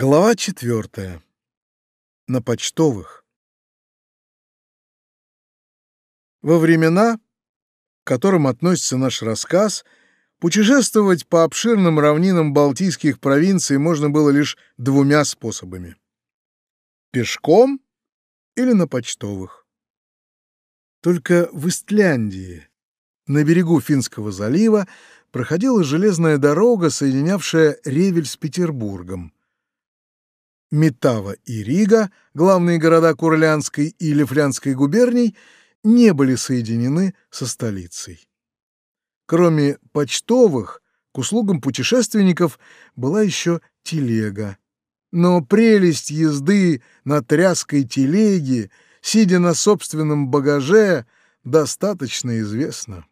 Глава четвертая. На почтовых. Во времена, к которым относится наш рассказ, путешествовать по обширным равнинам Балтийских провинций можно было лишь двумя способами. Пешком или на почтовых. Только в Истляндии, на берегу Финского залива, проходила железная дорога, соединявшая Ревель с Петербургом. Метава и Рига, главные города Курлянской и Лифлянской губерний, не были соединены со столицей. Кроме почтовых, к услугам путешественников была еще телега. Но прелесть езды на тряской телеге, сидя на собственном багаже, достаточно известна.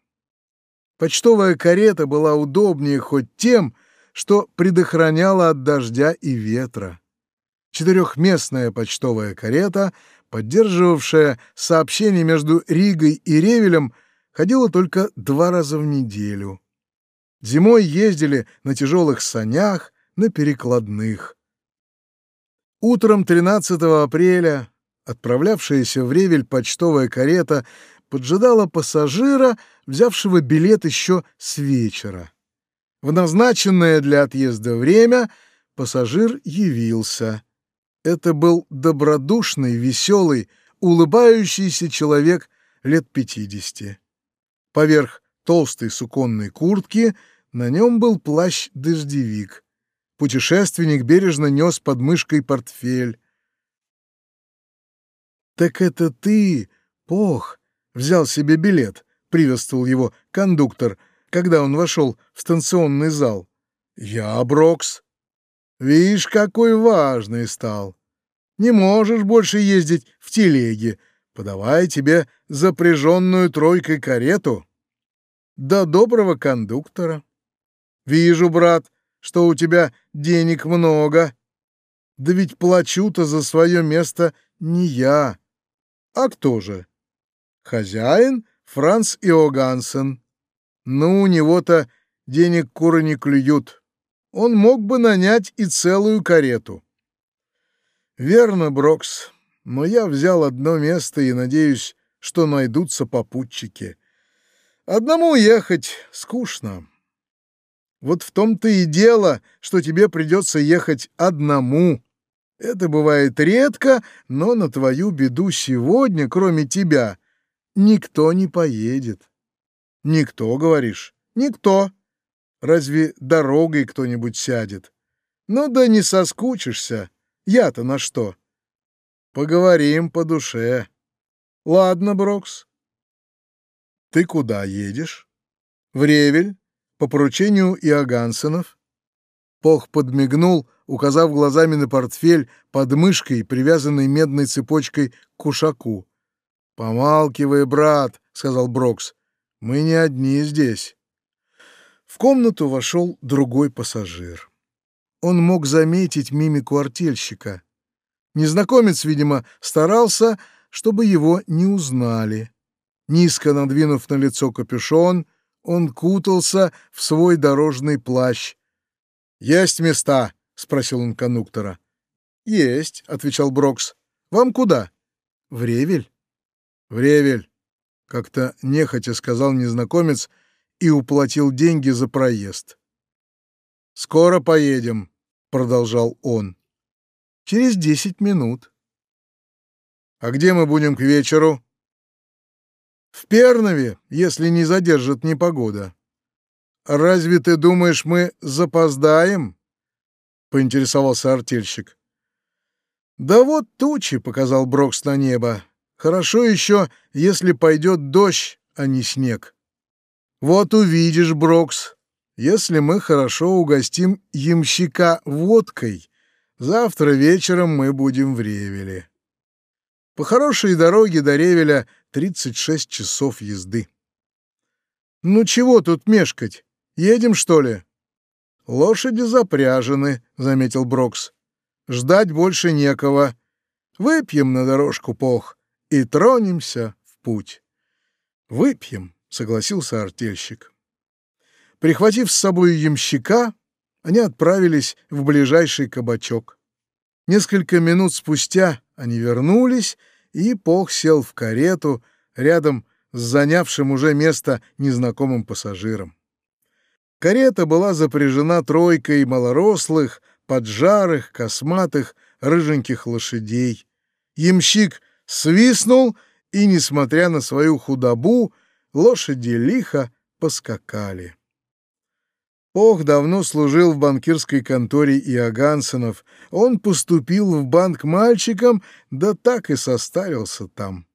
Почтовая карета была удобнее хоть тем, что предохраняла от дождя и ветра. Четырехместная почтовая карета, поддерживавшая сообщение между Ригой и Ревелем, ходила только два раза в неделю. Зимой ездили на тяжелых санях, на перекладных. Утром 13 апреля отправлявшаяся в Ревель почтовая карета поджидала пассажира, взявшего билет еще с вечера. В назначенное для отъезда время пассажир явился. Это был добродушный, веселый, улыбающийся человек лет пятидесяти. Поверх толстой суконной куртки на нем был плащ-дождевик. Путешественник бережно нес под мышкой портфель. «Так это ты, Пох, взял себе билет», — приветствовал его кондуктор, когда он вошел в станционный зал. «Я, Брокс. Видишь, какой важный стал. Не можешь больше ездить в телеге. Подавай тебе запряженную тройкой карету. До доброго кондуктора. Вижу, брат, что у тебя денег много. Да ведь плачу-то за свое место не я. А кто же? Хозяин Франц Иогансен. Ну, у него-то денег куры не клюют. Он мог бы нанять и целую карету. «Верно, Брокс, но я взял одно место и надеюсь, что найдутся попутчики. Одному ехать скучно. Вот в том-то и дело, что тебе придется ехать одному. Это бывает редко, но на твою беду сегодня, кроме тебя, никто не поедет. Никто, говоришь? Никто. Разве дорогой кто-нибудь сядет? Ну да не соскучишься». Я-то на что? Поговорим по душе. Ладно, Брокс. Ты куда едешь? В Ревель, по поручению Иогансенов. Пох подмигнул, указав глазами на портфель под мышкой, привязанный медной цепочкой к кушаку. «Помалкивай, брат», — сказал Брокс. «Мы не одни здесь». В комнату вошел другой пассажир он мог заметить мимику артельщика. Незнакомец, видимо, старался, чтобы его не узнали. Низко надвинув на лицо капюшон, он кутался в свой дорожный плащ. «Есть места?» — спросил он кондуктора. «Есть», — отвечал Брокс. «Вам куда?» «В Ревель». «В Ревель», — как-то нехотя сказал незнакомец и уплатил деньги за проезд. «Скоро поедем», — продолжал он. «Через десять минут». «А где мы будем к вечеру?» «В Пернове, если не задержит непогода». «Разве ты думаешь, мы запоздаем?» — поинтересовался артельщик. «Да вот тучи», — показал Брокс на небо. «Хорошо еще, если пойдет дождь, а не снег». «Вот увидишь, Брокс, если мы хорошо угостим ямщика водкой, завтра вечером мы будем в Ревеле. По хорошей дороге до Ревеля 36 часов езды. Ну чего тут мешкать? Едем, что ли? Лошади запряжены, заметил Брокс. Ждать больше некого. Выпьем на дорожку пох и тронемся в путь. Выпьем, согласился артельщик. Прихватив с собой ямщика, они отправились в ближайший кабачок. Несколько минут спустя они вернулись, и Пох сел в карету рядом с занявшим уже место незнакомым пассажиром. Карета была запряжена тройкой малорослых, поджарых, косматых, рыженьких лошадей. Ямщик свистнул, и, несмотря на свою худобу, лошади лихо поскакали. Пох давно служил в банкирской конторе Иогансенов. Он поступил в банк мальчиком, да так и состарился там.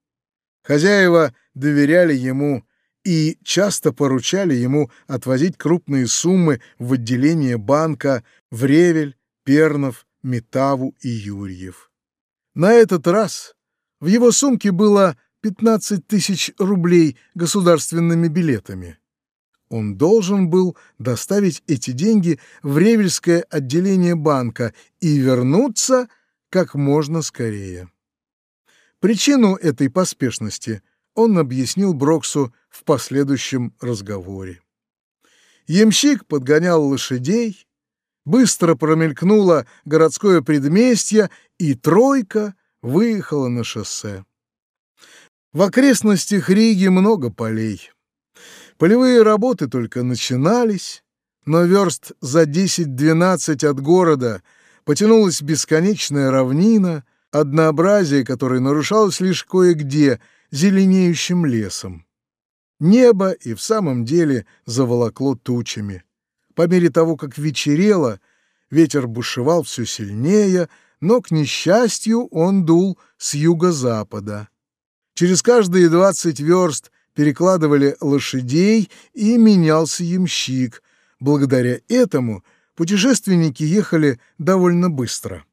Хозяева доверяли ему и часто поручали ему отвозить крупные суммы в отделение банка в Ревель, Пернов, Метаву и Юрьев. На этот раз в его сумке было 15 тысяч рублей государственными билетами он должен был доставить эти деньги в Ревельское отделение банка и вернуться как можно скорее. Причину этой поспешности он объяснил Броксу в последующем разговоре. Ямщик подгонял лошадей, быстро промелькнуло городское предместье, и тройка выехала на шоссе. В окрестностях Риги много полей. Полевые работы только начинались, но верст за 10-12 от города потянулась бесконечная равнина, однообразие которой нарушалось лишь кое-где зеленеющим лесом. Небо и в самом деле заволокло тучами. По мере того, как вечерело, ветер бушевал все сильнее, но, к несчастью, он дул с юго-запада. Через каждые двадцать верст перекладывали лошадей и менялся ямщик. Благодаря этому путешественники ехали довольно быстро.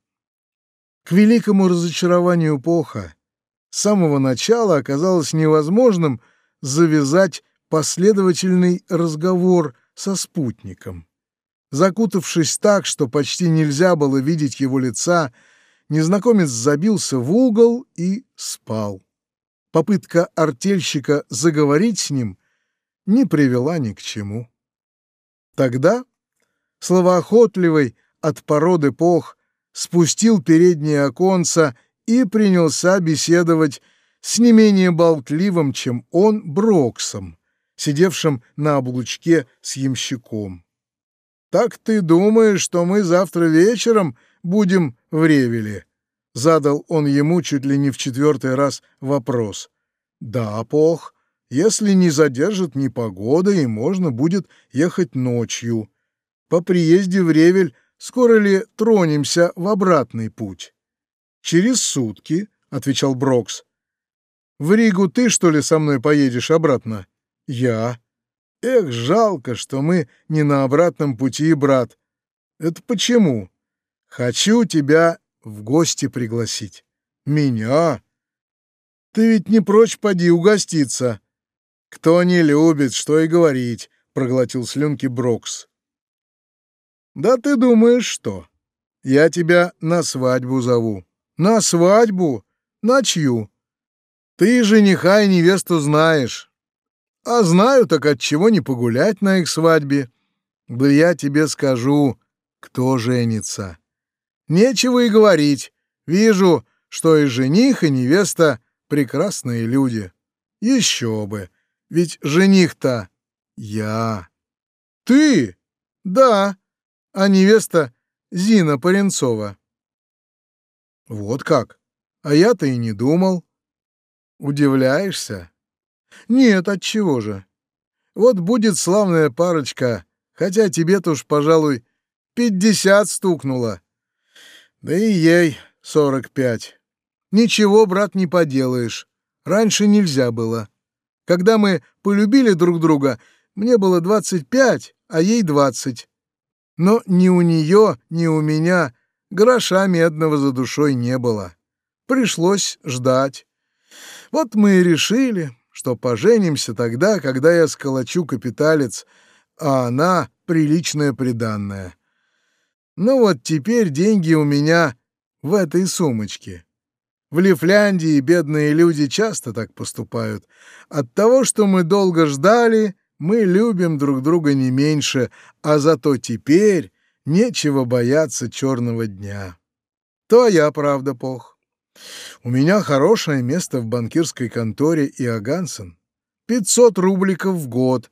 К великому разочарованию Поха с самого начала оказалось невозможным завязать последовательный разговор со спутником. Закутавшись так, что почти нельзя было видеть его лица, незнакомец забился в угол и спал попытка артельщика заговорить с ним не привела ни к чему. Тогда словоохотливый от породы пох спустил переднее оконца и принялся беседовать с не менее болтливым, чем он, Броксом, сидевшим на облучке с ямщиком. «Так ты думаешь, что мы завтра вечером будем в Ревеле?» Задал он ему чуть ли не в четвертый раз вопрос. «Да, Пох, если не задержит ни погода, и можно будет ехать ночью. По приезде в Ревель скоро ли тронемся в обратный путь?» «Через сутки», — отвечал Брокс. «В Ригу ты, что ли, со мной поедешь обратно?» «Я». «Эх, жалко, что мы не на обратном пути, брат». «Это почему?» «Хочу тебя в гости пригласить. Меня? Ты ведь не прочь поди угоститься. Кто не любит, что и говорить, проглотил слюнки Брокс. Да ты думаешь, что? Я тебя на свадьбу зову. На свадьбу? На чью? Ты жениха и невесту знаешь. А знаю, так от чего не погулять на их свадьбе? Да я тебе скажу, кто женится. Нечего и говорить. Вижу, что и жених, и невеста — прекрасные люди. Еще бы. Ведь жених-то я. Ты? Да. А невеста Зина Паренцова. Вот как. А я-то и не думал. Удивляешься? Нет, от чего же? Вот будет славная парочка, хотя тебе-то уж, пожалуй, пятьдесят стукнуло. Да и ей сорок пять. Ничего, брат, не поделаешь. Раньше нельзя было. Когда мы полюбили друг друга, мне было двадцать пять, а ей двадцать. Но ни у нее, ни у меня гроша медного за душой не было. Пришлось ждать. Вот мы и решили, что поженимся тогда, когда я сколочу капиталец, а она — приличная приданная. Ну вот теперь деньги у меня в этой сумочке. В Лифляндии бедные люди часто так поступают. От того, что мы долго ждали, мы любим друг друга не меньше, а зато теперь нечего бояться черного дня. Твоя правда, Пох. У меня хорошее место в банкирской конторе Иогансен. 500 рубликов в год.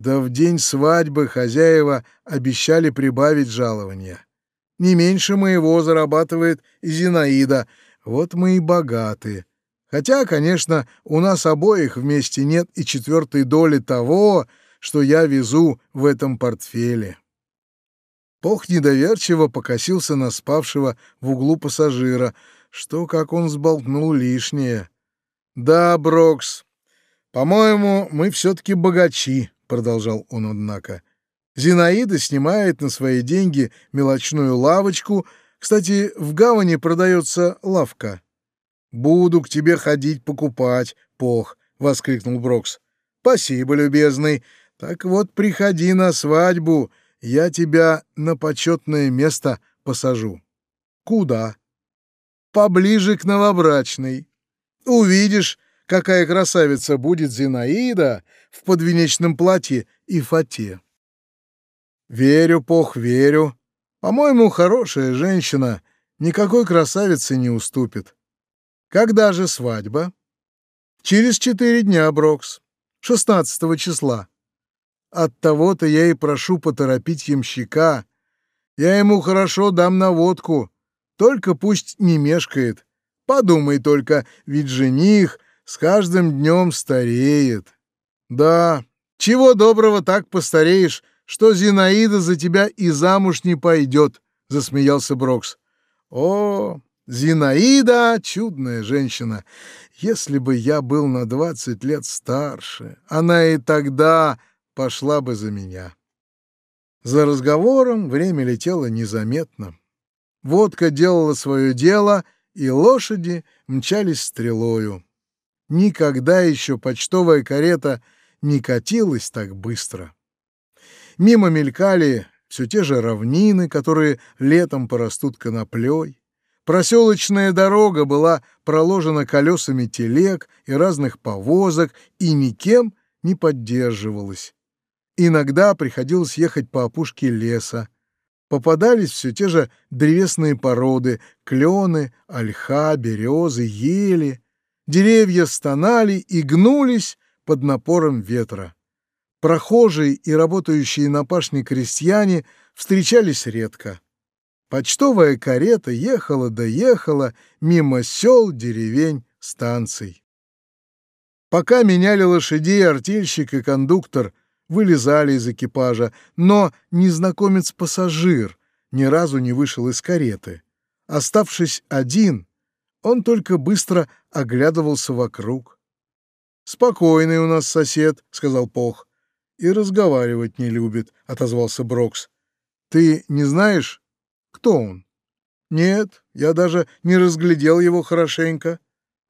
Да в день свадьбы хозяева обещали прибавить жалование. Не меньше моего зарабатывает и Зинаида. Вот мы и богаты. Хотя, конечно, у нас обоих вместе нет и четвертой доли того, что я везу в этом портфеле. Пох недоверчиво покосился на спавшего в углу пассажира, что, как он сболтнул лишнее. «Да, Брокс, по-моему, мы все-таки богачи», — продолжал он, однако. «Зинаида снимает на свои деньги мелочную лавочку. Кстати, в гавани продается лавка». «Буду к тебе ходить покупать, Пох», — воскликнул Брокс. «Спасибо, любезный. Так вот, приходи на свадьбу, я тебя на почетное место посажу». «Куда?» «Поближе к новобрачной. Увидишь, какая красавица будет Зинаида в подвенечном платье и фате». «Верю, Пох, верю. По-моему, хорошая женщина никакой красавице не уступит». Когда же свадьба? Через четыре дня, Брокс. Шестнадцатого числа. От того-то я и прошу поторопить ямщика. Я ему хорошо дам наводку. Только пусть не мешкает. Подумай только, ведь жених с каждым днем стареет. Да, чего доброго так постареешь, что Зинаида за тебя и замуж не пойдет, — засмеялся Брокс. О, Зинаида — чудная женщина. Если бы я был на двадцать лет старше, она и тогда пошла бы за меня. За разговором время летело незаметно. Водка делала свое дело, и лошади мчались стрелою. Никогда еще почтовая карета не катилась так быстро. Мимо мелькали все те же равнины, которые летом порастут коноплей. Проселочная дорога была проложена колесами телег и разных повозок и никем не поддерживалась. Иногда приходилось ехать по опушке леса. Попадались все те же древесные породы — клены, ольха, березы, ели. Деревья стонали и гнулись под напором ветра. Прохожие и работающие на пашне крестьяне встречались редко. Почтовая карета ехала да ехала мимо сел, деревень, станций. Пока меняли лошадей, артельщик и кондуктор вылезали из экипажа, но незнакомец-пассажир ни разу не вышел из кареты. Оставшись один, он только быстро оглядывался вокруг. «Спокойный у нас сосед», — сказал Пох. «И разговаривать не любит», — отозвался Брокс. «Ты не знаешь, кто он? Нет, я даже не разглядел его хорошенько.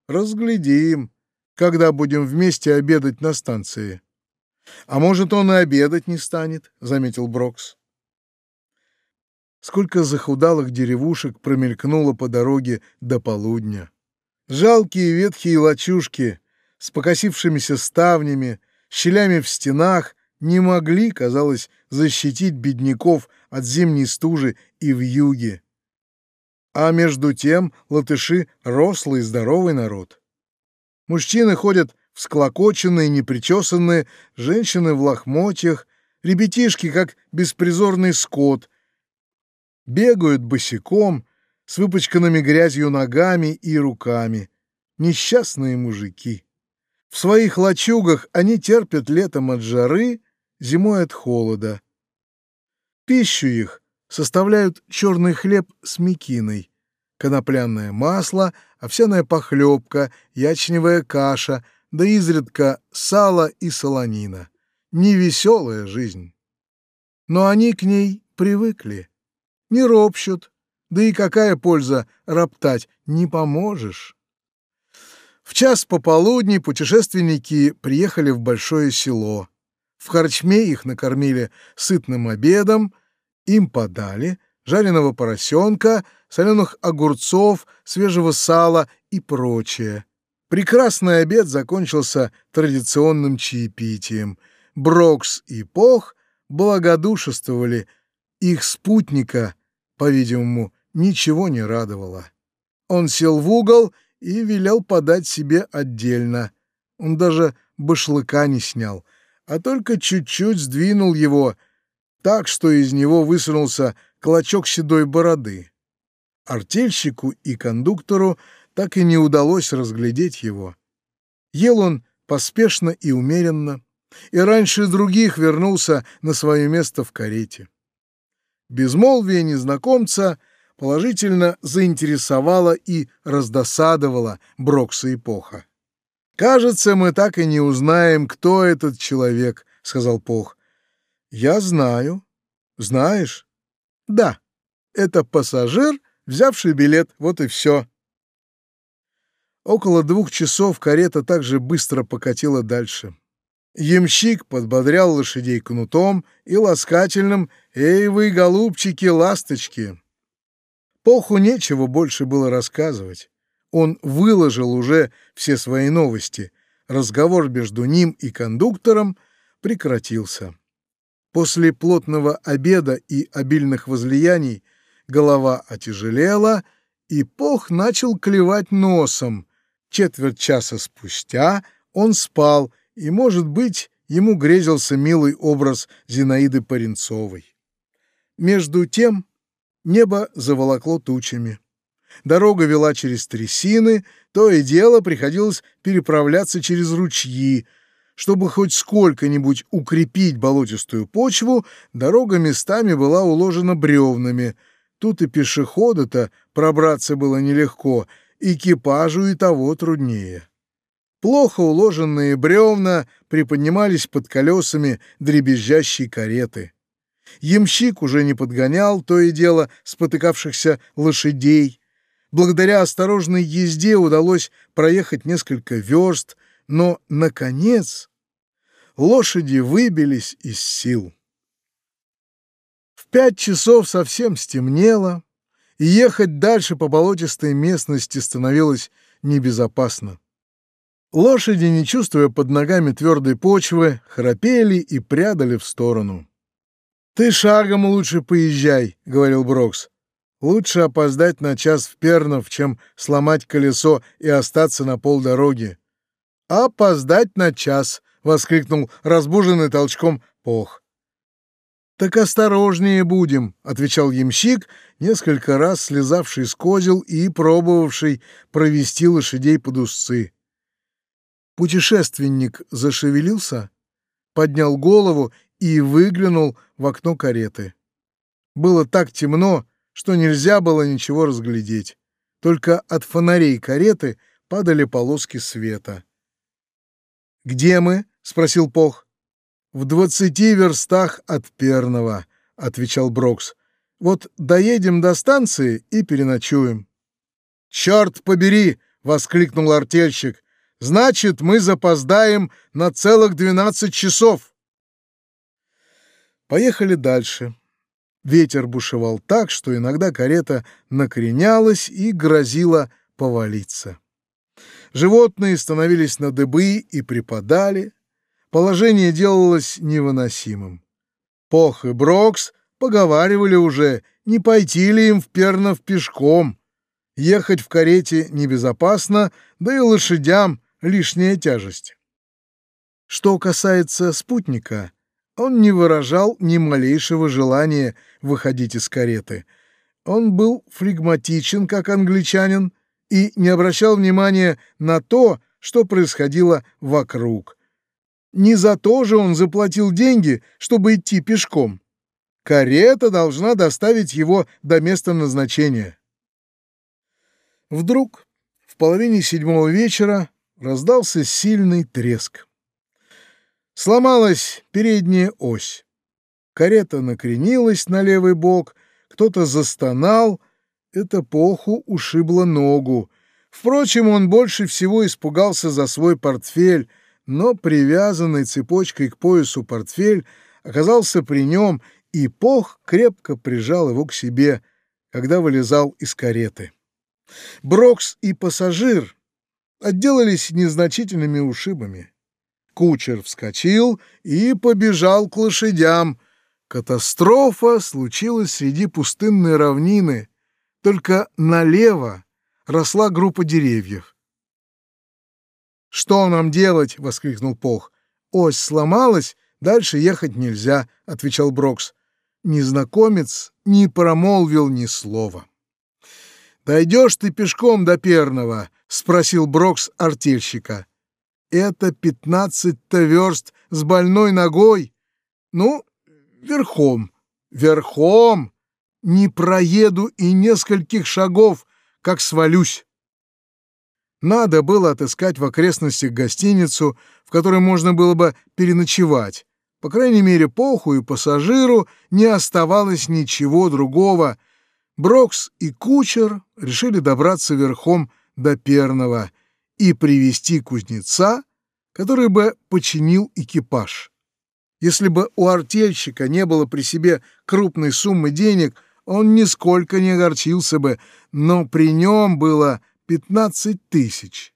Разглядим, когда будем вместе обедать на станции. А может, он и обедать не станет, заметил Брокс. Сколько захудалых деревушек промелькнуло по дороге до полудня. Жалкие ветхие лачушки с покосившимися ставнями, щелями в стенах не могли, казалось, защитить бедняков от зимней стужи и в юге. А между тем латыши — рослый здоровый народ. Мужчины ходят всклокоченные, непричесанные, женщины в лохмотьях, ребятишки, как беспризорный скот, бегают босиком, с выпачканными грязью ногами и руками. Несчастные мужики. В своих лачугах они терпят летом от жары, зимой от холода. Пищу их составляют черный хлеб с мекиной, конопляное масло, овсяная похлебка, ячневая каша, да изредка сало и солонина. Невеселая жизнь. Но они к ней привыкли. Не ропщут, да и какая польза роптать, не поможешь. В час пополудни путешественники приехали в большое село. В харчме их накормили сытным обедом, им подали жареного поросенка, соленых огурцов, свежего сала и прочее. Прекрасный обед закончился традиционным чаепитием. Брокс и Пох благодушествовали их спутника, по-видимому, ничего не радовало. Он сел в угол и велел подать себе отдельно. Он даже башлыка не снял, а только чуть-чуть сдвинул его, так что из него высунулся клочок седой бороды. Артельщику и кондуктору так и не удалось разглядеть его. Ел он поспешно и умеренно, и раньше других вернулся на свое место в карете. Безмолвие незнакомца положительно заинтересовало и раздосадовало Брокса и Поха. «Кажется, мы так и не узнаем, кто этот человек», — сказал Пох. «Я знаю». «Знаешь?» «Да, это пассажир, взявший билет, вот и все». Около двух часов карета также быстро покатила дальше. Ямщик подбодрял лошадей кнутом и ласкательным «Эй вы, голубчики, ласточки!». Поху нечего больше было рассказывать. Он выложил уже все свои новости. Разговор между ним и кондуктором прекратился. После плотного обеда и обильных возлияний голова отяжелела, и Пох начал клевать носом. Четверть часа спустя он спал, и, может быть, ему грезился милый образ Зинаиды Паренцовой. Между тем небо заволокло тучами. Дорога вела через трясины, то и дело приходилось переправляться через ручьи. Чтобы хоть сколько-нибудь укрепить болотистую почву, дорога местами была уложена бревнами. Тут и пешехода-то пробраться было нелегко, экипажу и того труднее. Плохо уложенные бревна приподнимались под колесами дребезжащей кареты. Ямщик уже не подгонял то и дело спотыкавшихся лошадей. Благодаря осторожной езде удалось проехать несколько верст, но, наконец, лошади выбились из сил. В пять часов совсем стемнело, и ехать дальше по болотистой местности становилось небезопасно. Лошади, не чувствуя под ногами твердой почвы, храпели и прядали в сторону. «Ты шагом лучше поезжай», — говорил Брокс. «Лучше опоздать на час в Пернов, чем сломать колесо и остаться на полдороги». «Опоздать на час», — воскликнул разбуженный толчком Пох. «Так осторожнее будем», — отвечал ямщик, несколько раз слезавший с козел и пробовавший провести лошадей под узцы. Путешественник зашевелился, поднял голову и выглянул в окно кареты. Было так темно, что нельзя было ничего разглядеть. Только от фонарей кареты падали полоски света. «Где мы?» — спросил Пох. «В двадцати верстах от Перного», — отвечал Брокс. «Вот доедем до станции и переночуем». «Черт побери!» — воскликнул артельщик. Значит, мы запоздаем на целых двенадцать часов. Поехали дальше. Ветер бушевал так, что иногда карета накренялась и грозила повалиться. Животные становились на дыбы и припадали. Положение делалось невыносимым. Пох и Брокс поговаривали уже, не пойти ли им в Пернов пешком. Ехать в карете небезопасно, да и лошадям лишняя тяжесть. Что касается спутника, он не выражал ни малейшего желания выходить из кареты. Он был флегматичен, как англичанин, и не обращал внимания на то, что происходило вокруг. Не за то же он заплатил деньги, чтобы идти пешком. Карета должна доставить его до места назначения. Вдруг в половине седьмого вечера раздался сильный треск. Сломалась передняя ось. Карета накренилась на левый бок, кто-то застонал, это поху ушибло ногу. Впрочем, он больше всего испугался за свой портфель, но привязанный цепочкой к поясу портфель оказался при нем, и пох крепко прижал его к себе, когда вылезал из кареты. Брокс и пассажир отделались незначительными ушибами. Кучер вскочил и побежал к лошадям. Катастрофа случилась среди пустынной равнины. только налево росла группа деревьев. «Что нам делать?» — воскликнул Пох. «Ось сломалась, дальше ехать нельзя», — отвечал Брокс. Незнакомец не промолвил ни слова. «Дойдешь ты пешком до Перного?» — спросил Брокс артельщика. «Это пятнадцать-то верст с больной ногой?» «Ну, верхом». «Верхом! Не проеду и нескольких шагов, как свалюсь». Надо было отыскать в окрестностях гостиницу, в которой можно было бы переночевать. По крайней мере, Поху и пассажиру не оставалось ничего другого. Брокс и кучер решили добраться верхом до Перного и привести кузнеца, который бы починил экипаж. Если бы у артельщика не было при себе крупной суммы денег, он нисколько не огорчился бы, но при нем было пятнадцать тысяч.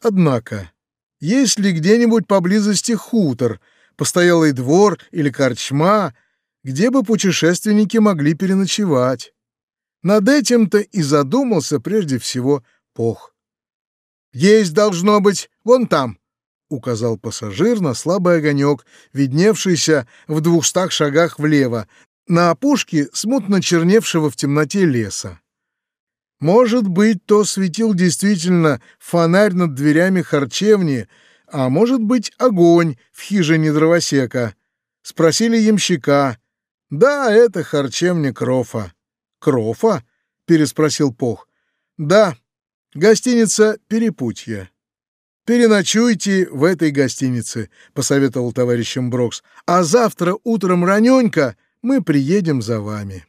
Однако, есть ли где-нибудь поблизости хутор, постоялый двор или корчма, где бы путешественники могли переночевать? Над этим-то и задумался прежде всего Пох. «Есть должно быть вон там», — указал пассажир на слабый огонек, видневшийся в двухстах шагах влево, на опушке смутно черневшего в темноте леса. Может быть, то светил действительно фонарь над дверями харчевни, а может быть, огонь в хижине дровосека. Спросили ямщика. Да, это харчевня Крофа. Крофа? переспросил Пох. Да, гостиница Перепутье. «Переночуйте в этой гостинице», — посоветовал товарищам Брокс, «а завтра утром раненько мы приедем за вами».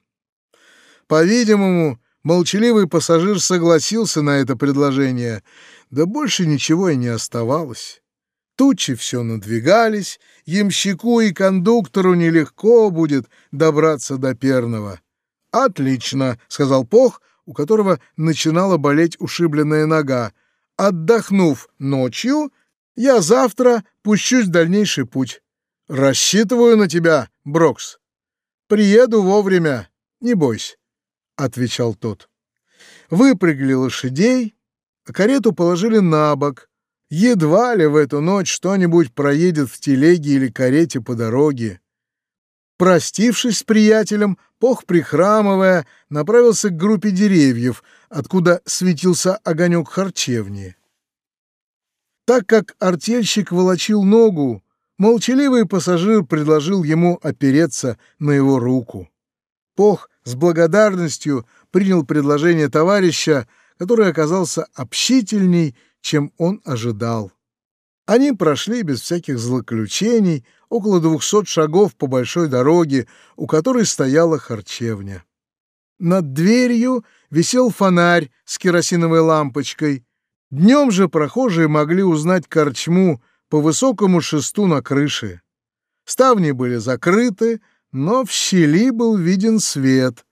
По-видимому, Молчаливый пассажир согласился на это предложение, да больше ничего и не оставалось. Тучи все надвигались, ямщику и кондуктору нелегко будет добраться до Перного. «Отлично», — сказал Пох, у которого начинала болеть ушибленная нога. «Отдохнув ночью, я завтра пущусь в дальнейший путь. Рассчитываю на тебя, Брокс. Приеду вовремя, не бойся». — отвечал тот. Выпрягли лошадей, а карету положили на бок. Едва ли в эту ночь что-нибудь проедет в телеге или карете по дороге. Простившись с приятелем, Пох, прихрамывая, направился к группе деревьев, откуда светился огонек харчевни. Так как артельщик волочил ногу, молчаливый пассажир предложил ему опереться на его руку. Пох с благодарностью принял предложение товарища, который оказался общительней, чем он ожидал. Они прошли без всяких злоключений около двухсот шагов по большой дороге, у которой стояла харчевня. Над дверью висел фонарь с керосиновой лампочкой. Днем же прохожие могли узнать корчму по высокому шесту на крыше. Ставни были закрыты, но в щели был виден свет.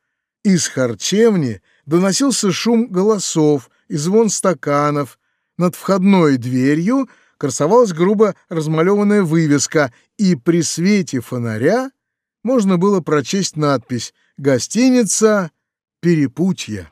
Из харчевни доносился шум голосов и звон стаканов. Над входной дверью красовалась грубо размалеванная вывеска, и при свете фонаря можно было прочесть надпись «Гостиница Перепутье».